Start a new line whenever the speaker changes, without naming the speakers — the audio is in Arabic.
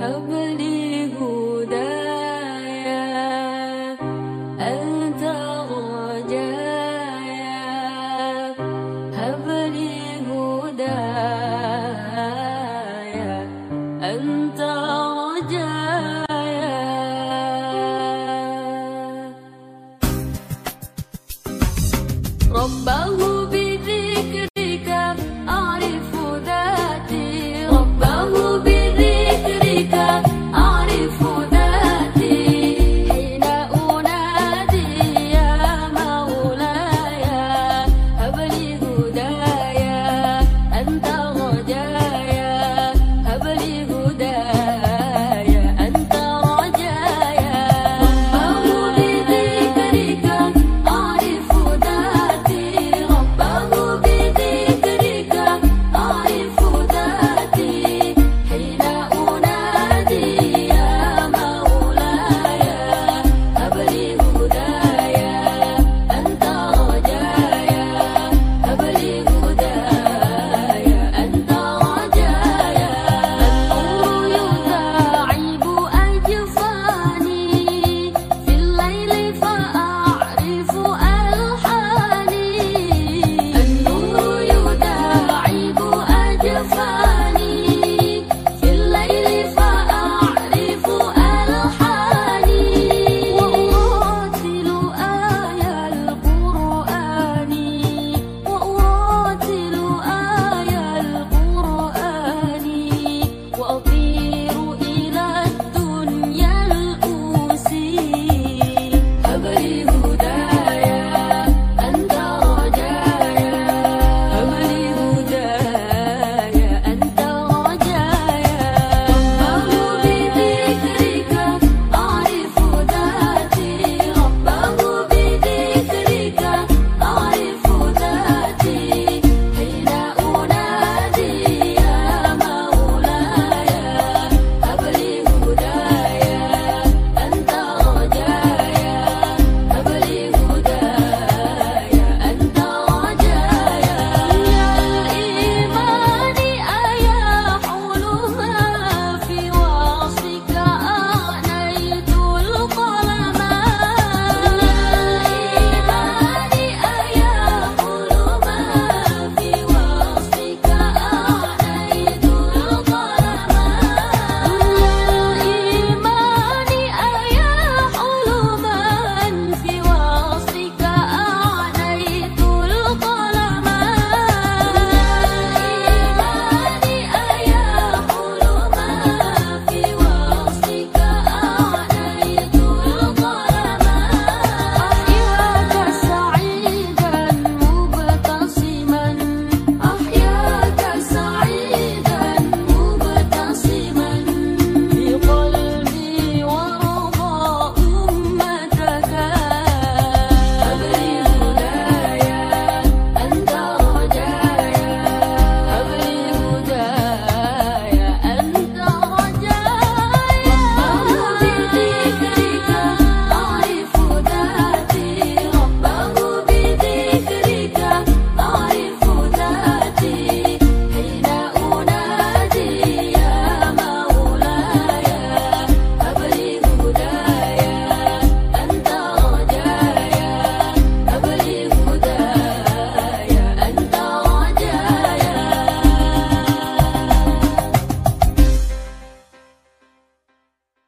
أبلغ هدايا أنت رجايا هب لي هدايا أنت رجايا ربه